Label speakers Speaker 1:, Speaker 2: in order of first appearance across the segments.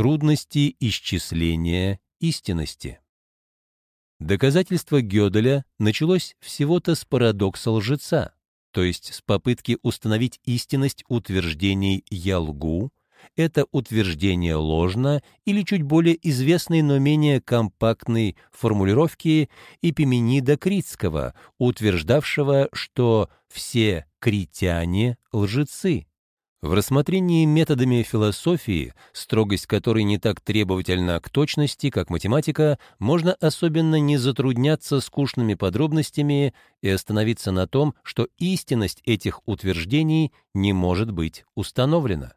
Speaker 1: Трудности исчисления истинности. Доказательство Гёделя началось всего-то с парадокса лжеца, то есть с попытки установить истинность утверждений «я лгу», это утверждение ложно или чуть более известной, но менее компактной формулировки Эпименида Критского, утверждавшего, что все критяне — лжецы. В рассмотрении методами философии, строгость которой не так требовательна к точности, как математика, можно особенно не затрудняться скучными подробностями и остановиться на том, что истинность этих утверждений не может быть установлена.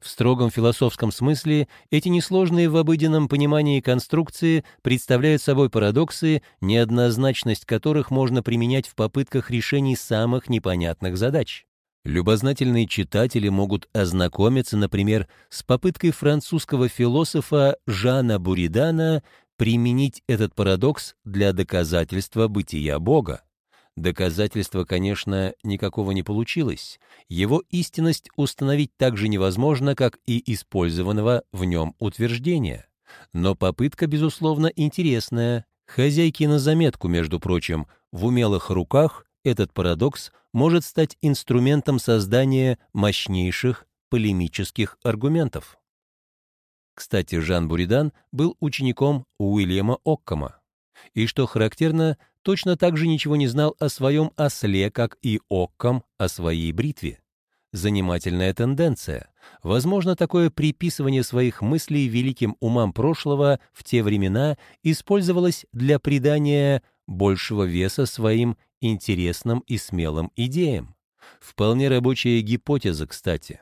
Speaker 1: В строгом философском смысле эти несложные в обыденном понимании конструкции представляют собой парадоксы, неоднозначность которых можно применять в попытках решений самых непонятных задач. Любознательные читатели могут ознакомиться, например, с попыткой французского философа Жана Буридана применить этот парадокс для доказательства бытия Бога. Доказательства, конечно, никакого не получилось. Его истинность установить так же невозможно, как и использованного в нем утверждения. Но попытка, безусловно, интересная. Хозяйки на заметку, между прочим, в умелых руках этот парадокс может стать инструментом создания мощнейших полемических аргументов. Кстати, Жан Буридан был учеником Уильяма Оккома. И, что характерно, точно так же ничего не знал о своем осле, как и Окком о своей бритве. Занимательная тенденция. Возможно, такое приписывание своих мыслей великим умам прошлого в те времена использовалось для придания большего веса своим интересным и смелым идеям. Вполне рабочая гипотеза, кстати.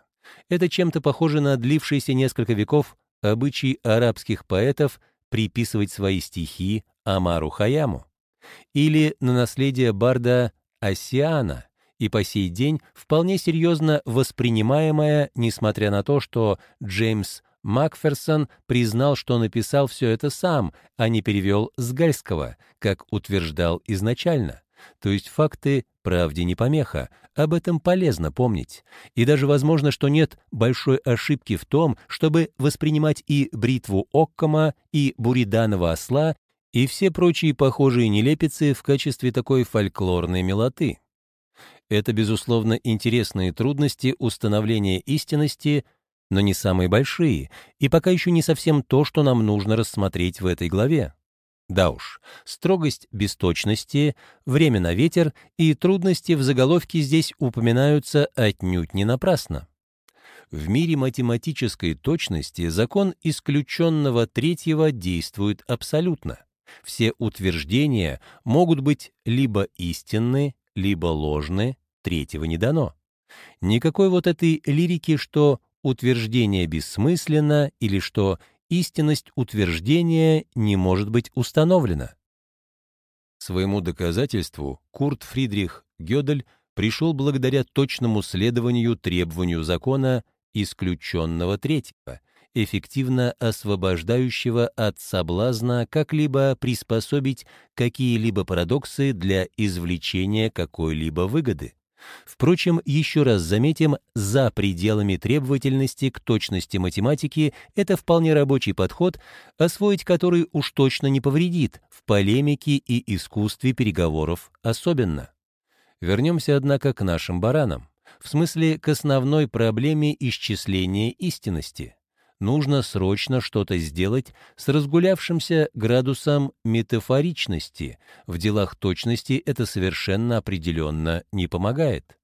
Speaker 1: Это чем-то похоже на длившийся несколько веков обычай арабских поэтов приписывать свои стихи Амару Хаяму или на наследие барда Осиана, и по сей день вполне серьезно воспринимаемое, несмотря на то, что Джеймс Макферсон признал, что написал все это сам, а не перевел с гальского, как утверждал изначально. То есть факты правде не помеха, об этом полезно помнить. И даже возможно, что нет большой ошибки в том, чтобы воспринимать и бритву Оккома, и буриданова осла, и все прочие похожие нелепицы в качестве такой фольклорной милоты. Это, безусловно, интересные трудности установления истинности, но не самые большие, и пока еще не совсем то, что нам нужно рассмотреть в этой главе. Да уж, строгость без точности, время на ветер и трудности в заголовке здесь упоминаются отнюдь не напрасно. В мире математической точности закон исключенного третьего действует абсолютно. Все утверждения могут быть либо истинны, либо ложны, третьего не дано. Никакой вот этой лирики, что утверждение бессмысленно или что истинность утверждения не может быть установлена. Своему доказательству Курт Фридрих Гёдель пришел благодаря точному следованию требованию закона исключенного третьего, эффективно освобождающего от соблазна как-либо приспособить какие-либо парадоксы для извлечения какой-либо выгоды. Впрочем, еще раз заметим, за пределами требовательности к точности математики это вполне рабочий подход, освоить который уж точно не повредит, в полемике и искусстве переговоров особенно. Вернемся, однако, к нашим баранам, в смысле к основной проблеме исчисления истинности нужно срочно что-то сделать с разгулявшимся градусом метафоричности. В делах точности это совершенно определенно не помогает.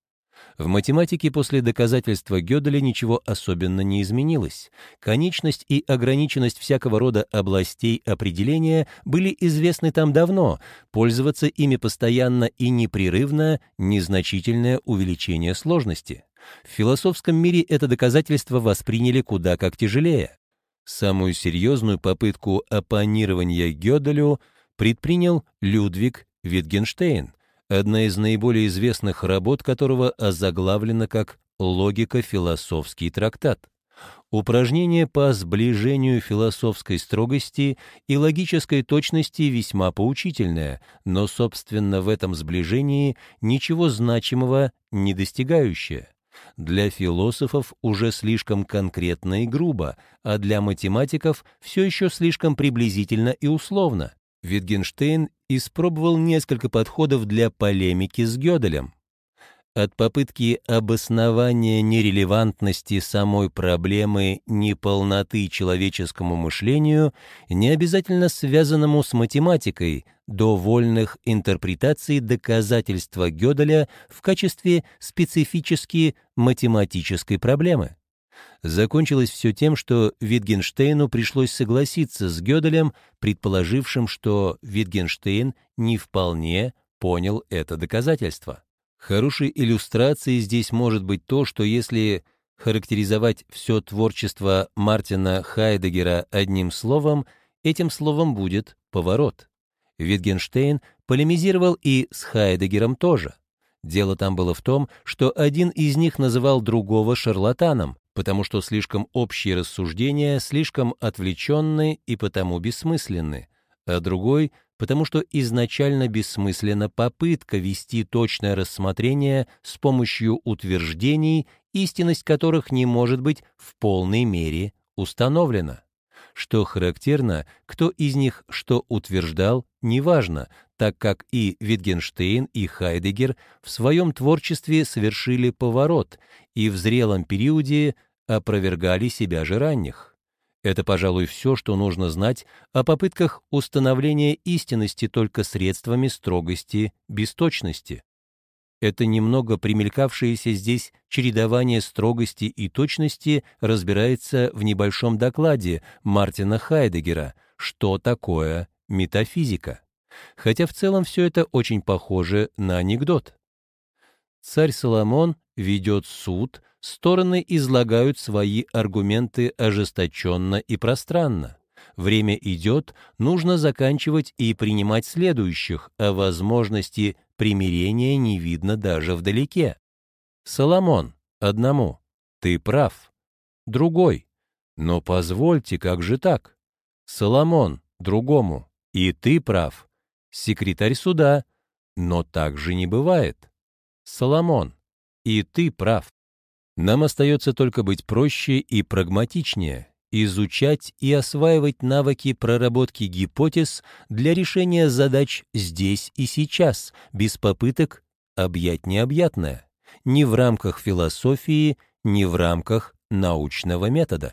Speaker 1: В математике после доказательства Гёделя ничего особенно не изменилось. Конечность и ограниченность всякого рода областей определения были известны там давно, пользоваться ими постоянно и непрерывно — незначительное увеличение сложности. В философском мире это доказательство восприняли куда как тяжелее. Самую серьезную попытку оппонирования Гёделю предпринял Людвиг Витгенштейн, одна из наиболее известных работ которого озаглавлена как «Логико-философский трактат». Упражнение по сближению философской строгости и логической точности весьма поучительное, но, собственно, в этом сближении ничего значимого не достигающее. Для философов уже слишком конкретно и грубо, а для математиков все еще слишком приблизительно и условно. Витгенштейн испробовал несколько подходов для полемики с Гёделем. От попытки обоснования нерелевантности самой проблемы неполноты человеческому мышлению, не обязательно связанному с математикой, до вольных интерпретаций доказательства Гёделя в качестве специфически математической проблемы. Закончилось все тем, что Витгенштейну пришлось согласиться с Гёделем, предположившим, что Витгенштейн не вполне понял это доказательство. Хорошей иллюстрацией здесь может быть то, что если характеризовать все творчество Мартина Хайдегера одним словом, этим словом будет «поворот». Витгенштейн полемизировал и с Хайдегером тоже. Дело там было в том, что один из них называл другого шарлатаном, потому что слишком общие рассуждения слишком отвлеченны и потому бессмысленны, а другой потому что изначально бессмысленна попытка вести точное рассмотрение с помощью утверждений, истинность которых не может быть в полной мере установлена. Что характерно, кто из них что утверждал, неважно, так как и Витгенштейн, и Хайдегер в своем творчестве совершили поворот и в зрелом периоде опровергали себя же ранних. Это, пожалуй, все, что нужно знать о попытках установления истинности только средствами строгости, бесточности. Это немного примелькавшееся здесь чередование строгости и точности разбирается в небольшом докладе Мартина Хайдегера «Что такое метафизика?». Хотя в целом все это очень похоже на анекдот. Царь Соломон ведет суд, стороны излагают свои аргументы ожесточенно и пространно. Время идет, нужно заканчивать и принимать следующих, а возможности примирения не видно даже вдалеке. Соломон, одному, ты прав. Другой, но позвольте, как же так? Соломон, другому, и ты прав. Секретарь суда, но так же не бывает. Соломон, и ты прав. Нам остается только быть проще и прагматичнее, изучать и осваивать навыки проработки гипотез для решения задач здесь и сейчас, без попыток объять необъятное, ни в рамках философии, ни в рамках научного метода.